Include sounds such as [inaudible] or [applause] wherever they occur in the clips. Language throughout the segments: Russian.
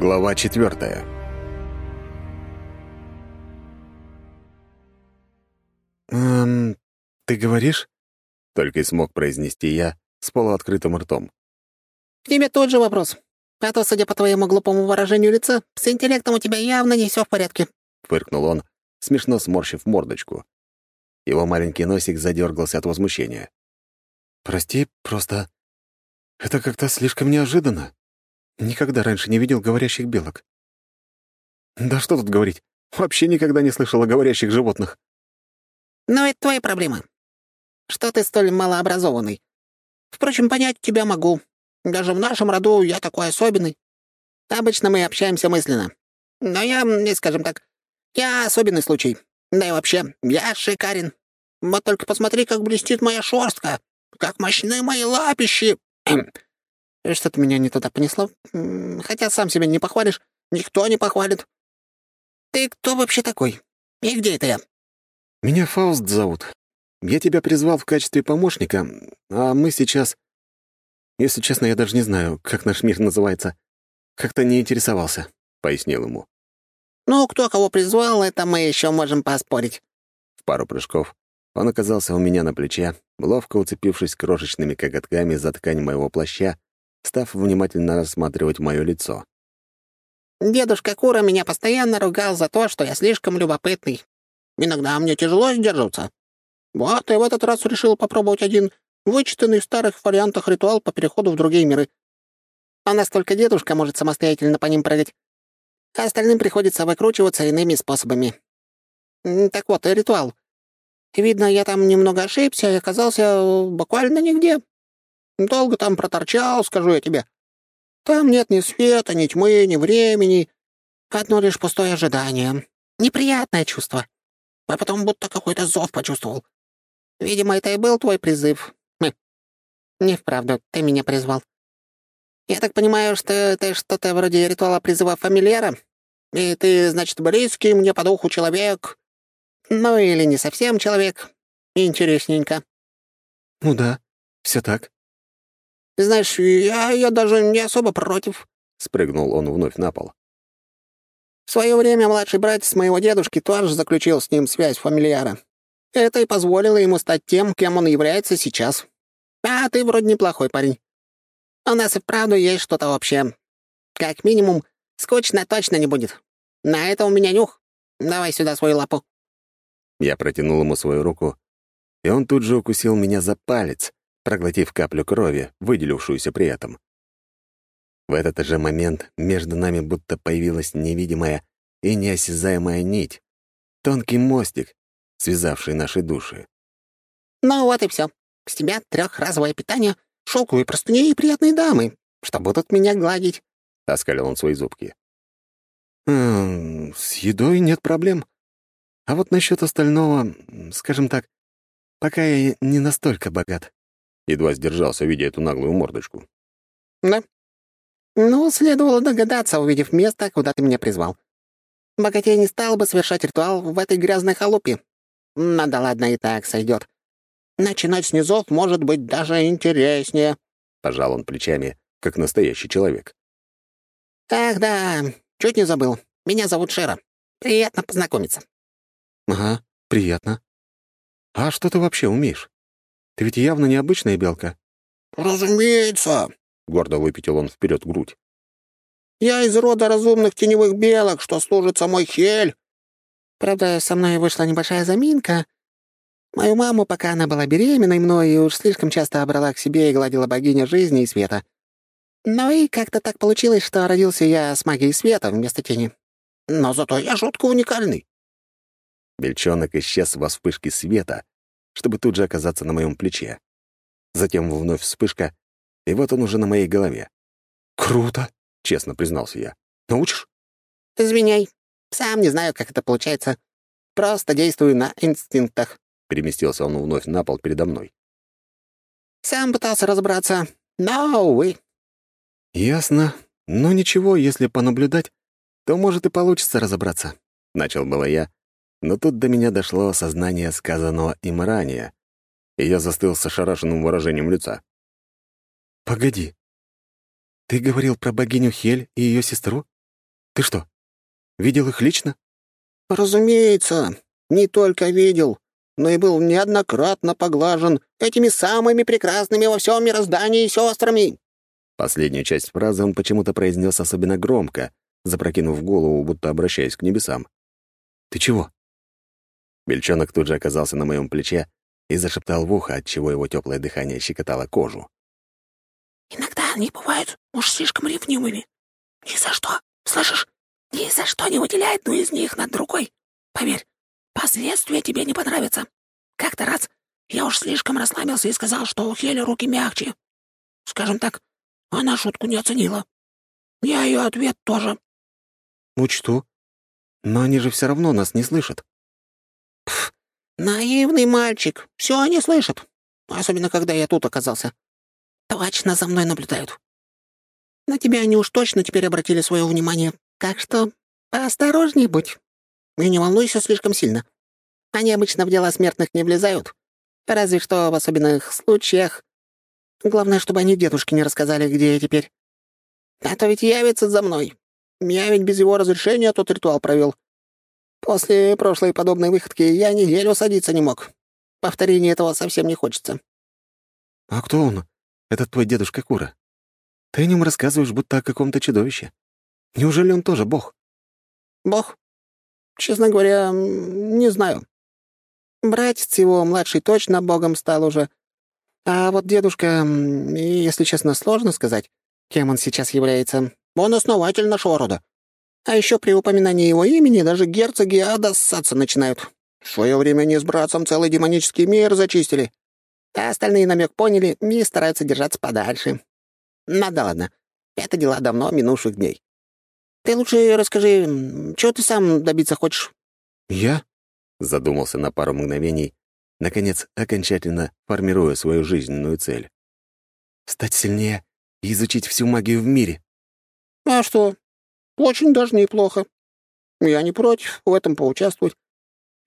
Глава четвертая. «Эм, ты говоришь?» — только и смог произнести я с полуоткрытым ртом. «К тебе тот же вопрос. А то, судя по твоему глупому выражению лица, с интеллектом у тебя явно не все в порядке», — фыркнул он, смешно сморщив мордочку. Его маленький носик задергался от возмущения. «Прости, просто... Это как-то слишком неожиданно. Никогда раньше не видел говорящих белок. Да что тут говорить, вообще никогда не слышал о говорящих животных. Но это твои проблемы. Что ты столь малообразованный? Впрочем, понять тебя могу. Даже в нашем роду я такой особенный. Обычно мы общаемся мысленно. Но я, скажем так, я особенный случай. Да и вообще, я шикарен. Вот только посмотри, как блестит моя шерстка, как мощны мои лапищи. [clears throat] Что-то меня не туда понесло. Хотя сам себя не похвалишь, никто не похвалит. Ты кто вообще такой? И где это я? Меня Фауст зовут. Я тебя призвал в качестве помощника, а мы сейчас... Если честно, я даже не знаю, как наш мир называется. Как-то не интересовался, — пояснил ему. «Ну, кто кого призвал, это мы еще можем поспорить». В пару прыжков он оказался у меня на плече, ловко уцепившись крошечными коготками за ткань моего плаща став внимательно рассматривать мое лицо. «Дедушка Кура меня постоянно ругал за то, что я слишком любопытный. Иногда мне тяжело сдерживаться. Вот и в этот раз решил попробовать один вычитанный в старых вариантах ритуал по переходу в другие миры. А настолько дедушка может самостоятельно по ним прыгать. А остальным приходится выкручиваться иными способами. Так вот, ритуал. Видно, я там немного ошибся и оказался буквально нигде. Долго там проторчал, скажу я тебе. Там нет ни света, ни тьмы, ни времени. Одно лишь пустое ожидание. Неприятное чувство. А потом будто какой-то зов почувствовал. Видимо, это и был твой призыв. Хм. Не вправду, ты меня призвал. Я так понимаю, что это что-то вроде ритуала призыва фамильяра? И ты, значит, близкий мне по духу человек. Ну или не совсем человек. Интересненько. Ну да, все так. Знаешь, я, я даже не особо против», — спрыгнул он вновь на пол. «В свое время младший братец моего дедушки тоже заключил с ним связь фамильяра. Это и позволило ему стать тем, кем он является сейчас. А ты вроде неплохой парень. У нас и вправду есть что-то общее. Как минимум, скучно точно не будет. На это у меня нюх. Давай сюда свою лапу». Я протянул ему свою руку, и он тут же укусил меня за палец, проглотив каплю крови, выделившуюся при этом. В этот же момент между нами будто появилась невидимая и неосязаемая нить, тонкий мостик, связавший наши души. «Ну вот и все. С тебя трехразовое питание, шелковые простыни и приятные дамы, что будут меня гладить», — оскалил он свои зубки. «Эм, «С едой нет проблем. А вот насчет остального, скажем так, пока я не настолько богат. Едва сдержался, видя эту наглую мордочку. «Да? Ну, следовало догадаться, увидев место, куда ты меня призвал. Богатей не стал бы совершать ритуал в этой грязной халупе. Ну да ладно, и так сойдет. Начинать с низов может быть даже интереснее», — пожал он плечами, как настоящий человек. «Ах да, чуть не забыл. Меня зовут Шера. Приятно познакомиться». «Ага, приятно. А что ты вообще умеешь?» Ты ведь явно необычная белка». «Разумеется», — гордо выпятил он вперед грудь. «Я из рода разумных теневых белок, что служит самой Хель. Правда, со мной вышла небольшая заминка. Мою маму, пока она была беременной мной, уж слишком часто обрала к себе и гладила богиня жизни и света. Ну и как-то так получилось, что родился я с магией света вместо тени. Но зато я жутко уникальный». Бельчонок исчез во вспышке света, чтобы тут же оказаться на моем плече. Затем вновь вспышка, и вот он уже на моей голове. «Круто!» — честно признался я. «Научишь?» «Извиняй. Сам не знаю, как это получается. Просто действую на инстинктах». Переместился он вновь на пол передо мной. «Сам пытался разобраться, но, увы». «Ясно. Но ничего, если понаблюдать, то, может, и получится разобраться». Начал было я, но тут до меня дошло осознание сказанного им ранее, и я застыл с ошарашенным выражением лица. «Погоди. Ты говорил про богиню Хель и ее сестру?» Ты что, видел их лично?» «Разумеется, не только видел, но и был неоднократно поглажен этими самыми прекрасными во всем мироздании сестрами». Последнюю часть фразы он почему-то произнес особенно громко, запрокинув голову, будто обращаясь к небесам. «Ты чего?» Бельчонок тут же оказался на моем плече и зашептал в ухо, отчего его теплое дыхание щекотало кожу. «Иногда они бывают уж слишком ревнивыми. Ни за что, слышишь? Ни за что не выделяй одну из них над другой. Поверь, последствия тебе не понравятся. Как-то раз я уж слишком расслабился и сказал, что у Хели руки мягче. Скажем так, она шутку не оценила. Я ее ответ тоже. «Учту. Но они же все равно нас не слышат». Пф, наивный мальчик. Все они слышат. Особенно, когда я тут оказался. Точно за мной наблюдают. На тебя они уж точно теперь обратили свое внимание. Так что поосторожней будь. И не волнуйся слишком сильно. Они обычно в дела смертных не влезают. Разве что в особенных случаях. Главное, чтобы они дедушке не рассказали, где я теперь. А то ведь явится за мной. Я ведь без его разрешения тот ритуал провел. После прошлой подобной выходки я неделю садиться не мог. Повторения этого совсем не хочется. «А кто он, этот твой дедушка Кура? Ты о нем рассказываешь, будто о каком-то чудовище. Неужели он тоже бог?» «Бог? Честно говоря, не знаю. Братец его младший точно богом стал уже. А вот дедушка, если честно, сложно сказать, кем он сейчас является. Он основатель нашего рода. А еще при упоминании его имени даже герцоги ада ссаться начинают. В свое время они с братцем целый демонический мир зачистили. А остальные намек поняли и стараются держаться подальше. Ну да ладно, это дела давно минувших дней. Ты лучше расскажи, чего ты сам добиться хочешь?» «Я?» — задумался на пару мгновений, наконец, окончательно формируя свою жизненную цель. «Стать сильнее и изучить всю магию в мире». «А что? Очень даже неплохо. Я не против в этом поучаствовать.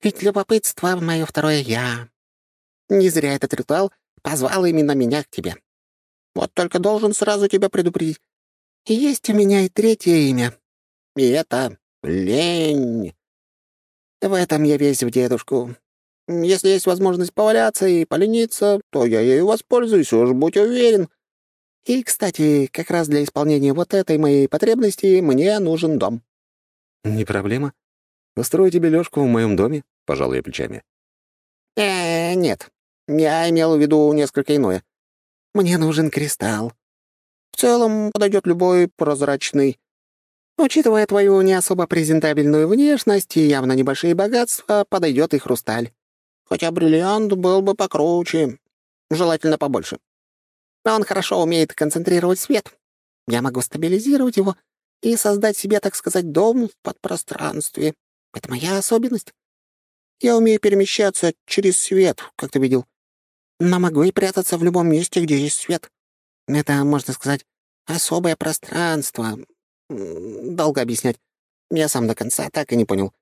Ведь любопытство — мое второе «я». Не зря этот ритуал позвал именно меня к тебе. Вот только должен сразу тебя предупредить. Есть у меня и третье имя. И это лень. В этом я весь в дедушку. Если есть возможность поваляться и полениться, то я ею воспользуюсь, уж будь уверен. И, кстати, как раз для исполнения вот этой моей потребности мне нужен дом». «Не проблема. Устрою тебе лёжку в моем доме», — пожал я плечами. «Э, нет. Я имел в виду несколько иное. Мне нужен кристалл. В целом подойдет любой прозрачный. Учитывая твою не особо презентабельную внешность и явно небольшие богатства, подойдет и хрусталь. Хотя бриллиант был бы покруче. Желательно побольше. Он хорошо умеет концентрировать свет. Я могу стабилизировать его и создать себе, так сказать, дом в подпространстве. Это моя особенность. Я умею перемещаться через свет, как ты видел. Но могу и прятаться в любом месте, где есть свет. Это, можно сказать, особое пространство. Долго объяснять. Я сам до конца так и не понял.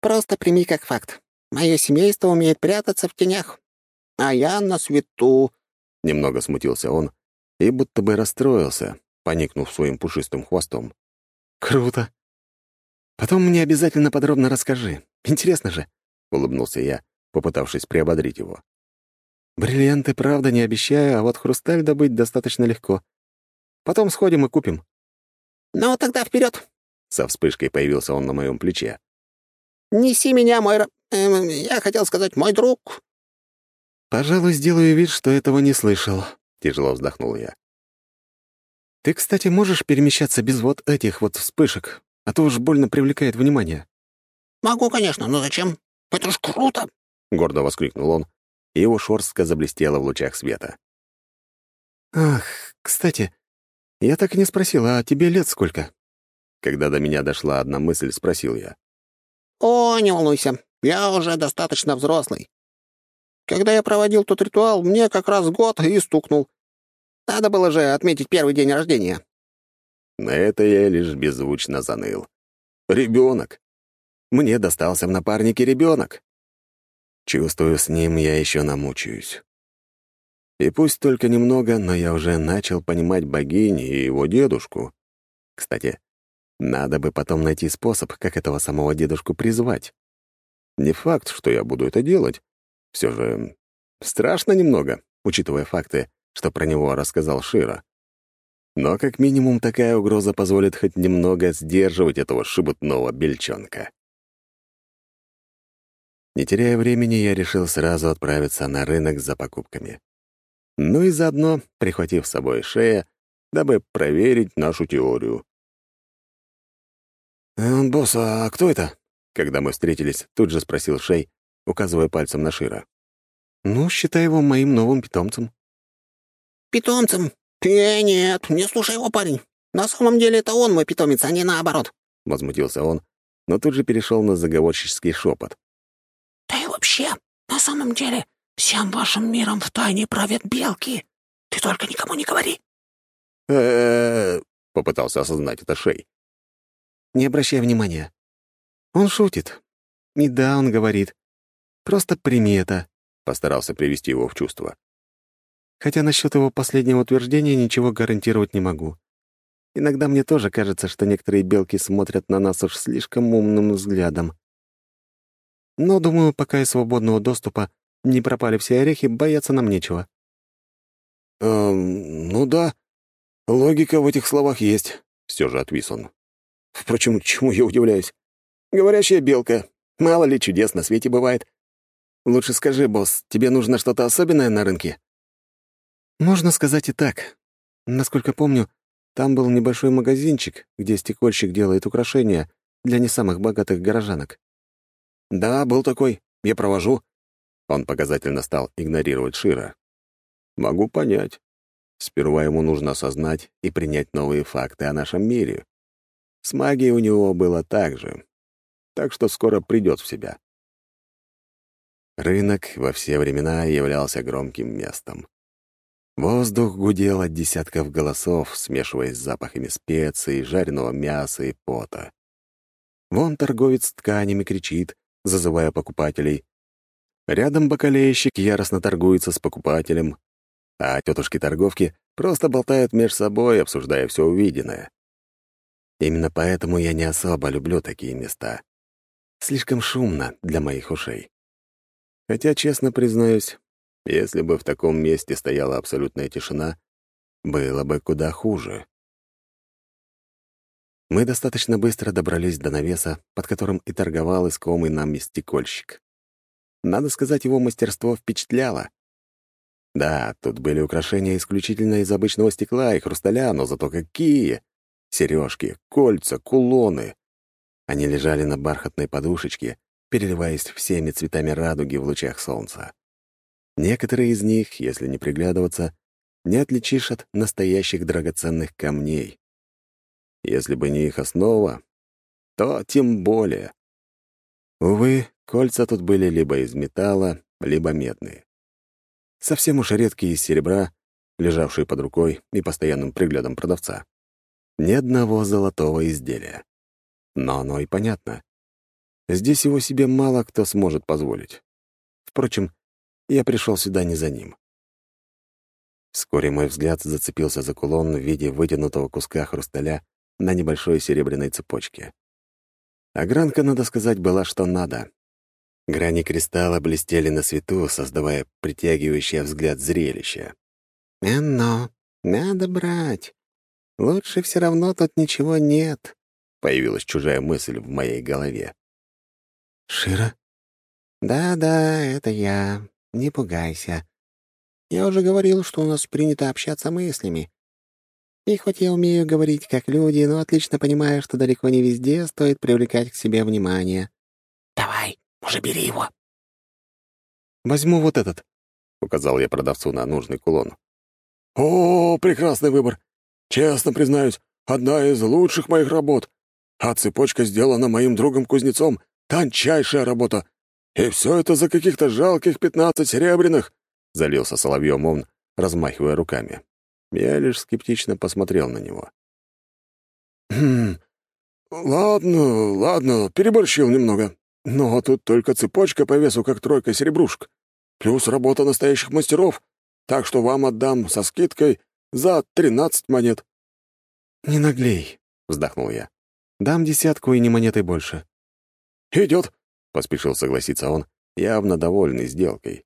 Просто прими как факт. Мое семейство умеет прятаться в тенях. А я на свету. Немного смутился он и будто бы расстроился, поникнув своим пушистым хвостом. «Круто! Потом мне обязательно подробно расскажи. Интересно же!» — улыбнулся я, попытавшись приободрить его. «Бриллианты, правда, не обещаю, а вот хрусталь добыть достаточно легко. Потом сходим и купим». «Ну, тогда вперед! Со вспышкой появился он на моем плече. «Неси меня, мой... Э, я хотел сказать, мой друг. «Пожалуй, сделаю вид, что этого не слышал», — тяжело вздохнул я. «Ты, кстати, можешь перемещаться без вот этих вот вспышек, а то уж больно привлекает внимание». «Могу, конечно, но зачем? Это ж круто!» — гордо воскликнул он, и его шорстка заблестела в лучах света. «Ах, кстати, я так и не спросил, а тебе лет сколько?» Когда до меня дошла одна мысль, спросил я. «О, не волнуйся, я уже достаточно взрослый. Когда я проводил тот ритуал, мне как раз год и стукнул. Надо было же отметить первый день рождения». На это я лишь беззвучно заныл. Ребенок. Мне достался в напарнике ребенок. Чувствую, с ним я еще намучаюсь. И пусть только немного, но я уже начал понимать богини и его дедушку. Кстати, Надо бы потом найти способ, как этого самого дедушку призвать. Не факт, что я буду это делать. Все же страшно немного, учитывая факты, что про него рассказал Шира. Но как минимум такая угроза позволит хоть немного сдерживать этого шебутного бельчонка. Не теряя времени, я решил сразу отправиться на рынок за покупками. Ну и заодно, прихватив с собой шея, дабы проверить нашу теорию. «Э, «Босс, а кто это?» Когда мы встретились, тут же спросил Шей, указывая пальцем на Шира. «Ну, считай его моим новым питомцем». «Питомцем? Э, нет, не слушай его, парень. На самом деле это он мой питомец, а не наоборот», — возмутился он, но тут же перешел на заговорческий шепот. «Да и вообще, на самом деле, всем вашим миром в тайне правят белки. Ты только никому не говори». «Э-э-э», попытался осознать это Шей. Не обращай внимания. Он шутит. И да, он говорит. Просто прими это. Постарался привести его в чувство. Хотя насчет его последнего утверждения ничего гарантировать не могу. Иногда мне тоже кажется, что некоторые белки смотрят на нас уж слишком умным взглядом. Но, думаю, пока из свободного доступа не пропали все орехи, бояться нам нечего. «Эм, ну да, логика в этих словах есть», — все же отвис он. Впрочем, чему я удивляюсь? Говорящая белка. Мало ли чудес на свете бывает. Лучше скажи, босс, тебе нужно что-то особенное на рынке? Можно сказать и так. Насколько помню, там был небольшой магазинчик, где стекольщик делает украшения для не самых богатых горожанок. Да, был такой. Я провожу. Он показательно стал игнорировать Шира. Могу понять. Сперва ему нужно осознать и принять новые факты о нашем мире. С магией у него было так же, так что скоро придет в себя. Рынок во все времена являлся громким местом. Воздух гудел от десятков голосов, смешиваясь с запахами специй, жареного мяса и пота. Вон торговец тканями кричит, зазывая покупателей. Рядом бакалейщик яростно торгуется с покупателем, а тетушки-торговки просто болтают между собой, обсуждая все увиденное. Именно поэтому я не особо люблю такие места. Слишком шумно для моих ушей. Хотя, честно признаюсь, если бы в таком месте стояла абсолютная тишина, было бы куда хуже. Мы достаточно быстро добрались до навеса, под которым и торговал искомый нами стекольщик. Надо сказать, его мастерство впечатляло. Да, тут были украшения исключительно из обычного стекла и хрусталя, но зато какие! сережки, кольца, кулоны. Они лежали на бархатной подушечке, переливаясь всеми цветами радуги в лучах солнца. Некоторые из них, если не приглядываться, не отличишь от настоящих драгоценных камней. Если бы не их основа, то тем более. Увы, кольца тут были либо из металла, либо медные. Совсем уж редкие из серебра, лежавшие под рукой и постоянным приглядом продавца. Ни одного золотого изделия. Но оно и понятно. Здесь его себе мало кто сможет позволить. Впрочем, я пришел сюда не за ним. Вскоре мой взгляд зацепился за кулон в виде вытянутого куска хрусталя на небольшой серебряной цепочке. Огранка, надо сказать, была что надо. Грани кристалла блестели на свету, создавая притягивающее взгляд зрелище. «Эно, надо брать. Лучше все равно тут ничего нет», — появилась чужая мысль в моей голове. «Шира?» «Да-да, это я. Не пугайся. Я уже говорил, что у нас принято общаться мыслями. И хоть я умею говорить как люди, но отлично понимаю, что далеко не везде стоит привлекать к себе внимание. Давай, уже бери его». «Возьму вот этот», — указал я продавцу на нужный кулон. «О, прекрасный выбор! Честно признаюсь, одна из лучших моих работ. А цепочка сделана моим другом-кузнецом. Тончайшая работа. И все это за каких-то жалких пятнадцать серебряных!» — залился соловьем он, размахивая руками. Я лишь скептично посмотрел на него. «Хм, ладно, ладно, переборщил немного. Но тут только цепочка по весу, как тройка серебрушек. Плюс работа настоящих мастеров. Так что вам отдам со скидкой за тринадцать монет». «Не наглей», — вздохнул я. Дам десятку и не монетой больше». «Идет», — поспешил согласиться он, явно довольный сделкой.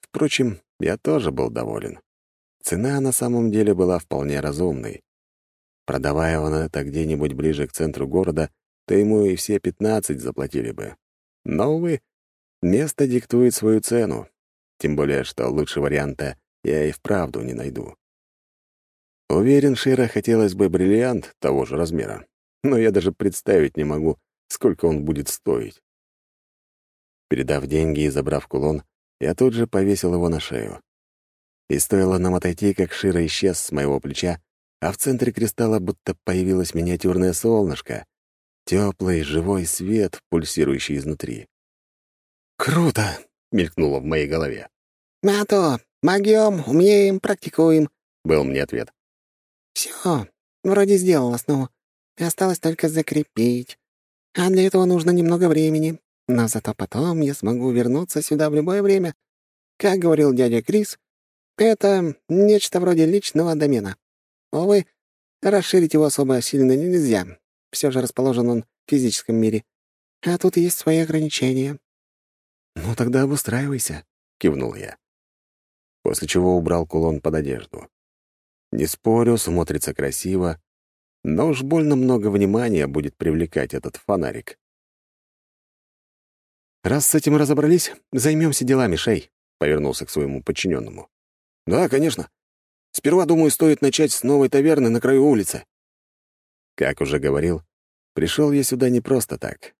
Впрочем, я тоже был доволен. Цена на самом деле была вполне разумной. Продавая он это где-нибудь ближе к центру города, то ему и все пятнадцать заплатили бы. Но, увы, место диктует свою цену, тем более, что лучше варианта я и вправду не найду. Уверен, Шира хотелось бы бриллиант того же размера, но я даже представить не могу, сколько он будет стоить. Передав деньги и забрав кулон, я тут же повесил его на шею. И стоило нам отойти, как Шира исчез с моего плеча, а в центре кристалла будто появилось миниатюрное солнышко, теплый живой свет, пульсирующий изнутри. «Круто!» — мелькнуло в моей голове. «А то, могем, умеем, практикуем», — был мне ответ. «Все, вроде сделал основу. Осталось только закрепить. А для этого нужно немного времени. Но зато потом я смогу вернуться сюда в любое время. Как говорил дядя Крис, это нечто вроде личного домена. Увы, расширить его особо сильно нельзя. Все же расположен он в физическом мире. А тут есть свои ограничения. «Ну тогда обустраивайся», — кивнул я. После чего убрал кулон под одежду. Не спорю, смотрится красиво, но уж больно много внимания будет привлекать этот фонарик. «Раз с этим разобрались, займемся делами, Шей», — повернулся к своему подчиненному. «Да, конечно. Сперва, думаю, стоит начать с новой таверны на краю улицы». Как уже говорил, пришел я сюда не просто так.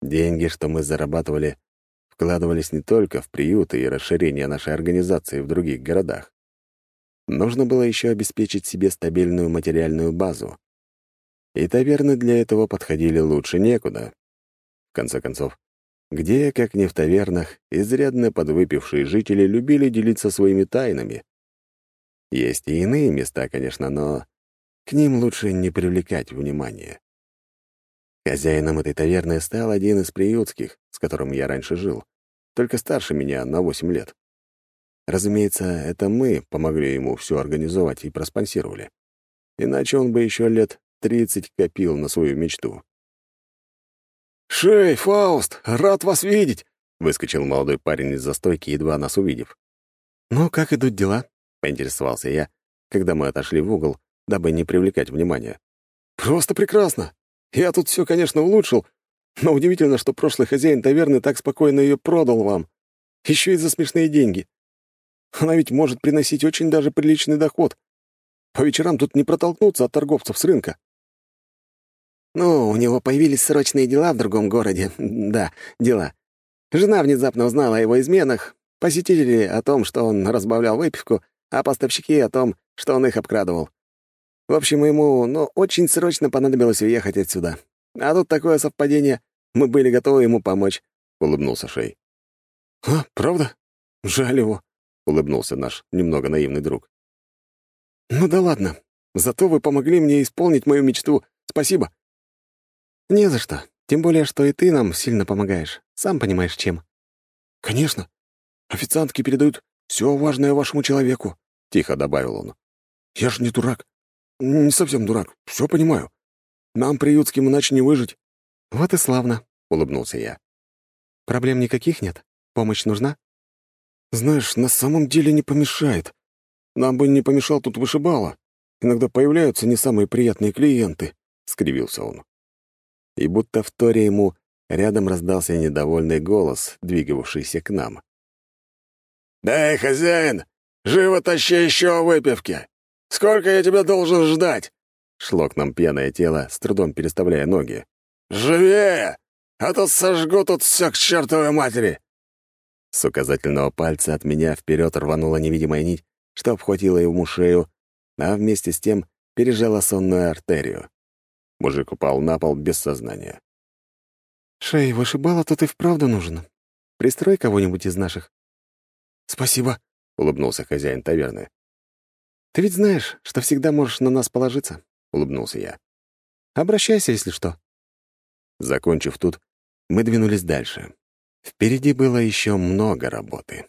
Деньги, что мы зарабатывали, вкладывались не только в приюты и расширение нашей организации в других городах. Нужно было еще обеспечить себе стабильную материальную базу. И таверны для этого подходили лучше некуда. В конце концов, где, как не в тавернах, изрядно подвыпившие жители любили делиться своими тайнами. Есть и иные места, конечно, но к ним лучше не привлекать внимания. Хозяином этой таверны стал один из приютских, с которым я раньше жил, только старше меня на восемь лет. Разумеется, это мы помогли ему все организовать и проспонсировали. Иначе он бы еще лет тридцать копил на свою мечту. «Шей, Фауст, рад вас видеть!» — выскочил молодой парень из застойки, едва нас увидев. «Ну, как идут дела?» — поинтересовался я, когда мы отошли в угол, дабы не привлекать внимания. «Просто прекрасно! Я тут все, конечно, улучшил, но удивительно, что прошлый хозяин таверны так спокойно ее продал вам. Еще и за смешные деньги. Она ведь может приносить очень даже приличный доход. По вечерам тут не протолкнуться от торговцев с рынка. Ну, у него появились срочные дела в другом городе. Да, дела. Жена внезапно узнала о его изменах, посетители о том, что он разбавлял выпивку, а поставщики о том, что он их обкрадывал. В общем, ему, ну, очень срочно понадобилось уехать отсюда. А тут такое совпадение. Мы были готовы ему помочь», — улыбнулся Шей. «А, правда? Жаль его», — улыбнулся наш немного наивный друг. «Ну да ладно. Зато вы помогли мне исполнить мою мечту. Спасибо. «Не за что. Тем более, что и ты нам сильно помогаешь. Сам понимаешь, чем». «Конечно. Официантки передают все важное вашему человеку», — тихо добавил он. «Я ж не дурак. Не совсем дурак. Все понимаю. Нам, приютским, иначе не выжить». «Вот и славно», — улыбнулся я. «Проблем никаких нет? Помощь нужна?» «Знаешь, на самом деле не помешает. Нам бы не помешал тут вышибала. Иногда появляются не самые приятные клиенты», — скривился он и будто в торе ему рядом раздался недовольный голос, двигавшийся к нам. «Дай, хозяин, живо тащи еще выпивки! Сколько я тебя должен ждать?» Шло к нам пьяное тело, с трудом переставляя ноги. «Живее! А то сожгу тут все к чертовой матери!» С указательного пальца от меня вперед рванула невидимая нить, что обхватила ему шею, а вместе с тем пережала сонную артерию. Мужик упал на пол без сознания. «Шей, вышибала тут и вправду нужен. Пристрой кого-нибудь из наших». «Спасибо», — улыбнулся хозяин таверны. «Ты ведь знаешь, что всегда можешь на нас положиться», — улыбнулся я. «Обращайся, если что». Закончив тут, мы двинулись дальше. Впереди было еще много работы.